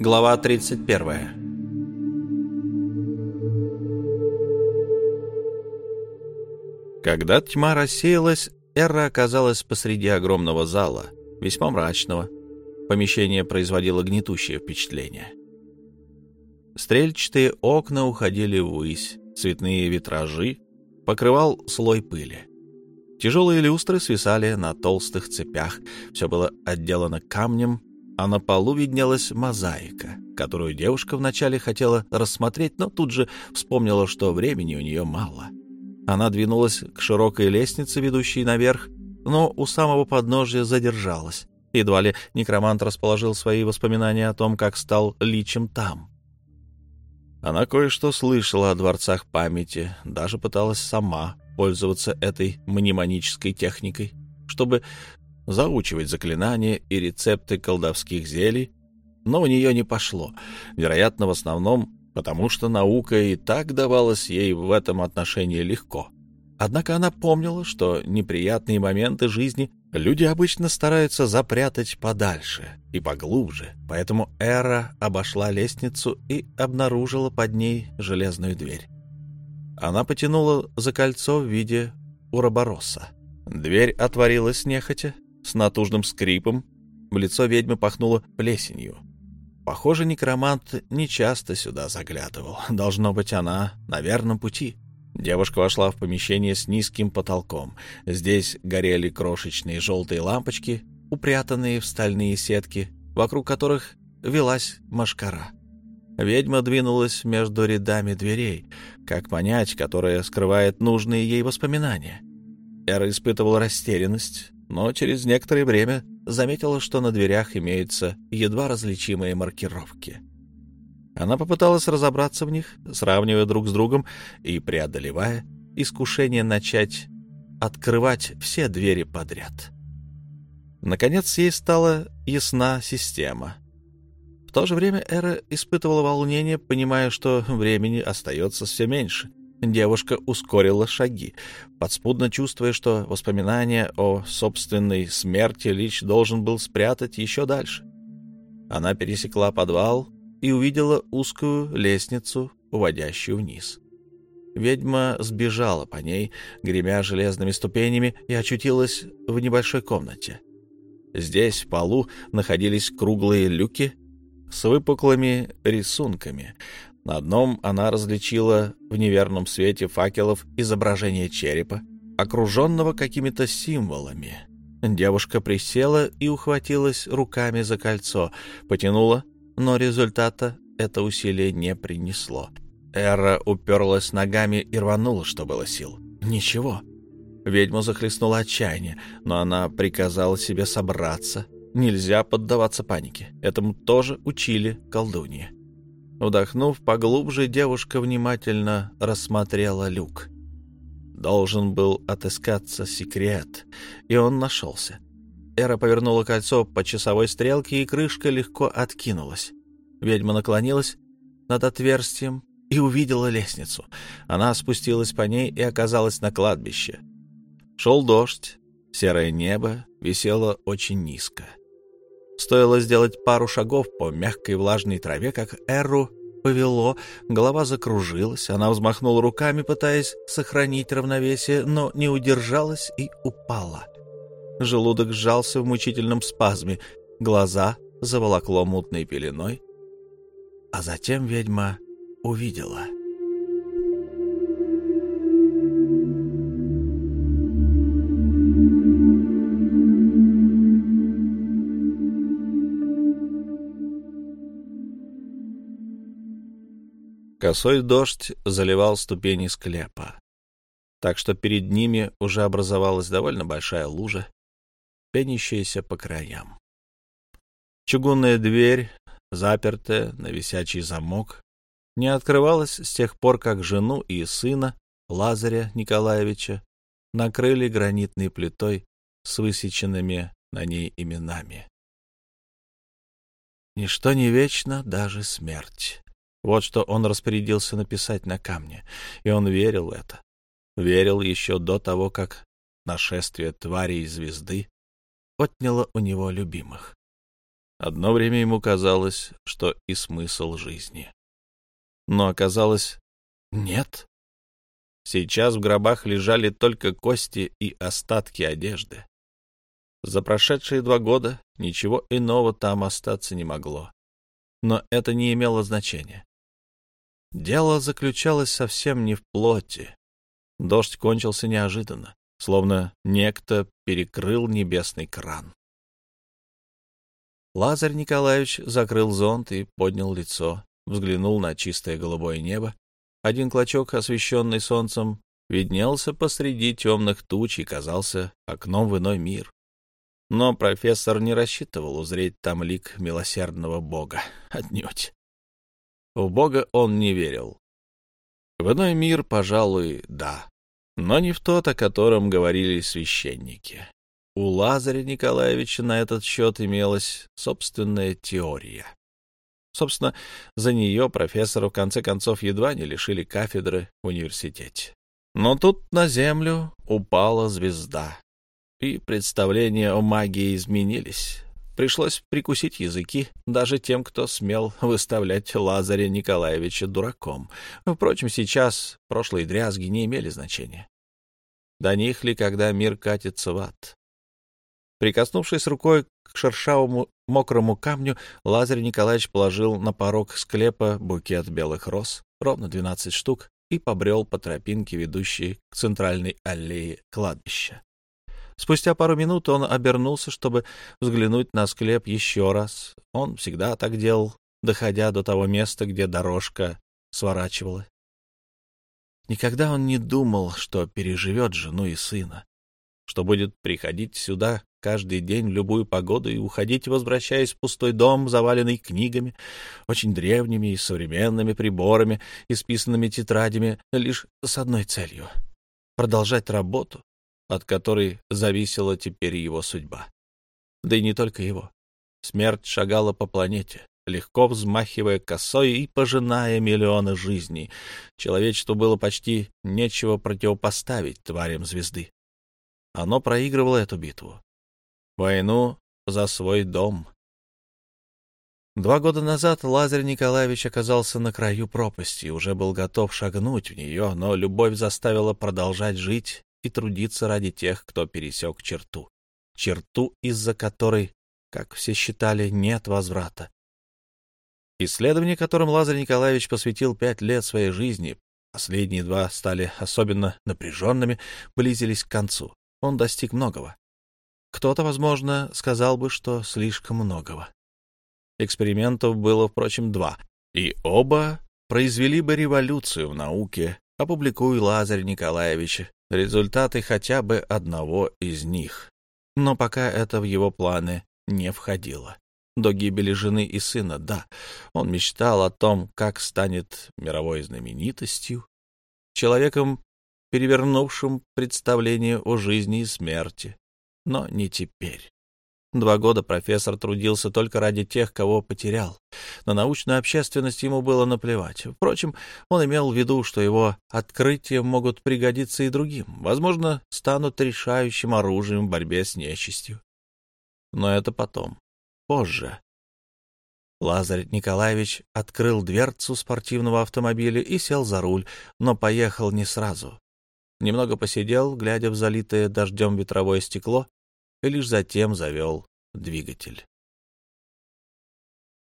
Глава 31. Когда тьма рассеялась, Эра оказалась посреди огромного зала, весьма мрачного. Помещение производило гнетущее впечатление. Стрельчатые окна уходили ввысь, цветные витражи покрывал слой пыли. Тяжелые люстры свисали на толстых цепях, все было отделано камнем, а на полу виднелась мозаика, которую девушка вначале хотела рассмотреть, но тут же вспомнила, что времени у нее мало. Она двинулась к широкой лестнице, ведущей наверх, но у самого подножия задержалась. Едва ли некромант расположил свои воспоминания о том, как стал личем там. Она кое-что слышала о дворцах памяти, даже пыталась сама пользоваться этой мнемонической техникой, чтобы заучивать заклинания и рецепты колдовских зелий, но у нее не пошло, вероятно, в основном потому, что наука и так давалась ей в этом отношении легко. Однако она помнила, что неприятные моменты жизни люди обычно стараются запрятать подальше и поглубже, поэтому Эра обошла лестницу и обнаружила под ней железную дверь. Она потянула за кольцо в виде уробороса. Дверь отворилась нехотя, с натужным скрипом. В лицо ведьмы пахнуло плесенью. Похоже, некромант нечасто сюда заглядывал. Должно быть, она на верном пути. Девушка вошла в помещение с низким потолком. Здесь горели крошечные желтые лампочки, упрятанные в стальные сетки, вокруг которых велась машкара. Ведьма двинулась между рядами дверей, как понять, которая скрывает нужные ей воспоминания. Эра испытывала растерянность, но через некоторое время заметила, что на дверях имеются едва различимые маркировки. Она попыталась разобраться в них, сравнивая друг с другом и преодолевая искушение начать открывать все двери подряд. Наконец ей стала ясна система — в то же время Эра испытывала волнение, понимая, что времени остается все меньше. Девушка ускорила шаги, подспудно чувствуя, что воспоминания о собственной смерти Лич должен был спрятать еще дальше. Она пересекла подвал и увидела узкую лестницу, уводящую вниз. Ведьма сбежала по ней, гремя железными ступенями, и очутилась в небольшой комнате. Здесь, в полу, находились круглые люки — с выпуклыми рисунками. На одном она различила в неверном свете факелов изображение черепа, окруженного какими-то символами. Девушка присела и ухватилась руками за кольцо, потянула, но результата это усилие не принесло. Эра уперлась ногами и рванула, что было сил. Ничего. Ведьму захлестнуло отчаяние, но она приказала себе собраться — Нельзя поддаваться панике. Этому тоже учили колдуньи. Вдохнув поглубже, девушка внимательно рассмотрела люк. Должен был отыскаться секрет, и он нашелся. Эра повернула кольцо по часовой стрелке, и крышка легко откинулась. Ведьма наклонилась над отверстием и увидела лестницу. Она спустилась по ней и оказалась на кладбище. Шел дождь, серое небо висело очень низко. Стоило сделать пару шагов по мягкой влажной траве, как Эру повело, голова закружилась, она взмахнула руками, пытаясь сохранить равновесие, но не удержалась и упала. Желудок сжался в мучительном спазме, глаза заволокло мутной пеленой, а затем ведьма увидела — Косой дождь заливал ступени склепа, так что перед ними уже образовалась довольно большая лужа, пенящаяся по краям. Чугунная дверь, запертая на висячий замок, не открывалась с тех пор, как жену и сына Лазаря Николаевича накрыли гранитной плитой с высеченными на ней именами. Ничто не вечно, даже смерть. Вот что он распорядился написать на камне, и он верил это. Верил еще до того, как нашествие тварей звезды отняло у него любимых. Одно время ему казалось, что и смысл жизни. Но оказалось, нет. Сейчас в гробах лежали только кости и остатки одежды. За прошедшие два года ничего иного там остаться не могло. Но это не имело значения. Дело заключалось совсем не в плоти. Дождь кончился неожиданно, словно некто перекрыл небесный кран. Лазарь Николаевич закрыл зонт и поднял лицо, взглянул на чистое голубое небо. Один клочок, освещенный солнцем, виднелся посреди темных туч и казался окном в иной мир. Но профессор не рассчитывал узреть там лик милосердного бога. Отнюдь. В бога он не верил. В иной мир, пожалуй, да, но не в тот, о котором говорили священники. У Лазаря Николаевича на этот счет имелась собственная теория. Собственно, за нее профессора в конце концов едва не лишили кафедры в университете. Но тут на землю упала звезда, и представления о магии изменились. Пришлось прикусить языки даже тем, кто смел выставлять Лазаря Николаевича дураком. Впрочем, сейчас прошлые дрязги не имели значения. До них ли, когда мир катится в ад? Прикоснувшись рукой к шершавому мокрому камню, Лазарь Николаевич положил на порог склепа букет белых роз, ровно двенадцать штук, и побрел по тропинке, ведущей к центральной аллее кладбища. Спустя пару минут он обернулся, чтобы взглянуть на склеп еще раз. Он всегда так делал, доходя до того места, где дорожка сворачивала. Никогда он не думал, что переживет жену и сына, что будет приходить сюда каждый день в любую погоду и уходить, возвращаясь в пустой дом, заваленный книгами, очень древними и современными приборами, исписанными тетрадями, лишь с одной целью — продолжать работу, от которой зависела теперь его судьба. Да и не только его. Смерть шагала по планете, легко взмахивая косой и пожиная миллионы жизней. Человечеству было почти нечего противопоставить тварям звезды. Оно проигрывало эту битву. Войну за свой дом. Два года назад Лазарь Николаевич оказался на краю пропасти и уже был готов шагнуть в нее, но любовь заставила продолжать жить и трудиться ради тех, кто пересек черту. Черту, из-за которой, как все считали, нет возврата. Исследования, которым Лазарь Николаевич посвятил пять лет своей жизни, последние два стали особенно напряженными, близились к концу. Он достиг многого. Кто-то, возможно, сказал бы, что слишком многого. Экспериментов было, впрочем, два, и оба произвели бы революцию в науке, опубликуй Лазарь Николаевич результаты хотя бы одного из них. Но пока это в его планы не входило. До гибели жены и сына, да, он мечтал о том, как станет мировой знаменитостью, человеком, перевернувшим представление о жизни и смерти, но не теперь. Два года профессор трудился только ради тех, кого потерял. На научную общественность ему было наплевать. Впрочем, он имел в виду, что его открытия могут пригодиться и другим. Возможно, станут решающим оружием в борьбе с нечистью. Но это потом, позже. Лазарь Николаевич открыл дверцу спортивного автомобиля и сел за руль, но поехал не сразу. Немного посидел, глядя в залитое дождем ветровое стекло, и лишь затем завел двигатель.